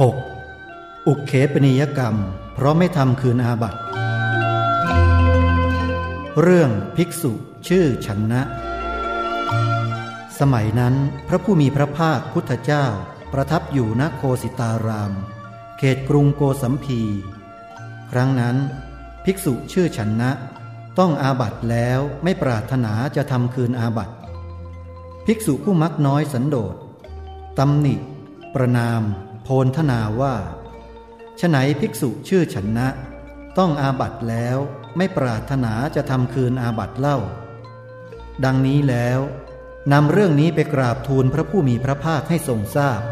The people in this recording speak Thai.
6. อุกเขปนิยกรรม เพราะไม่ทำคืนอาบัติ เรื่องภิกษุชื่อชันนะ สมัยนั้นพระผู้มีพระภาคพุทธเจ้า ประทับอยู่ณโคสิตาราม เขตกรุงโกสัมพี ครั้งนั้น ภิกษุชื่อชันนะ ต้องอาบัตแล้วไม่ปรารถนาจะทำคืนอาบัตภิกษุผู้มักน้อยสันโดษตำหนิ ประนาม โพนทนาว่าฉไหนภิกษุชื่อฉันนะ ต้องอาบัตแล้วไม่ปรารถนาจะทำคืนอาบัตเล่า ดังนี้แล้วนำเรื่องนี้ไปกราบทูลพระผู้มีพระภาคให้ทรงทราบพ